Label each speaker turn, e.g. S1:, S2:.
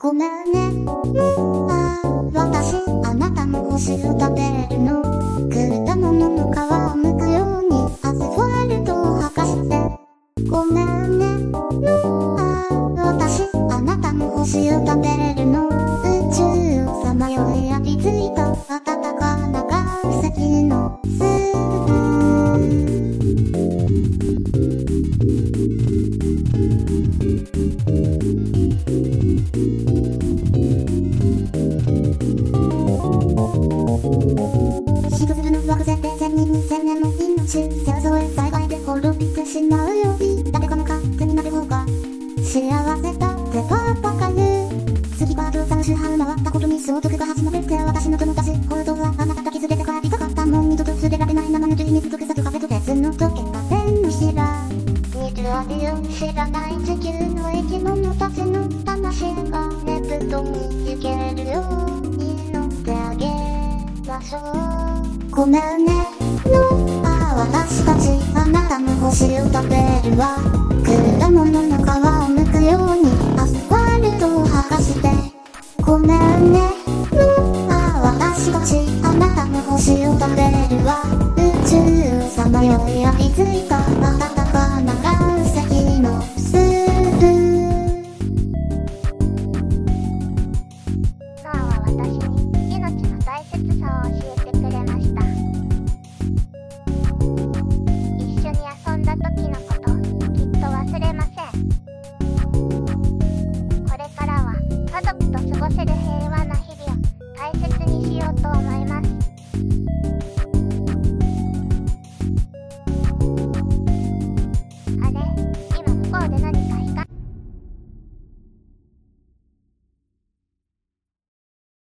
S1: ごめんね。ああ、私、あなたの星を食べるの。くれたものの皮を剥くように、アスファルトを剥かして。ごめんね。ああ、私、あなたの星を食べる2000年の命想像へ災害で滅びてしまうより誰かの勝手になる方が幸せだってパパが言う次はー3周半回ったことに相続が始まるって私の友達行動はあなたが気づけて帰りたかったもん二度と触れられない生ぬるい水と草と風と別の溶けた線のひら水あるように知らない地球の生き物たちの魂がネプトに行けるよごめんねのあ私たちあなたの星を食べるわ果物の皮を剥くようにアスファルトを剥がしてごめんねのあ私たちあなたの星を食べるわ。宇宙をさまよい焼き付いた暖かな岩石のスー。プ
S2: 母は私せる平和な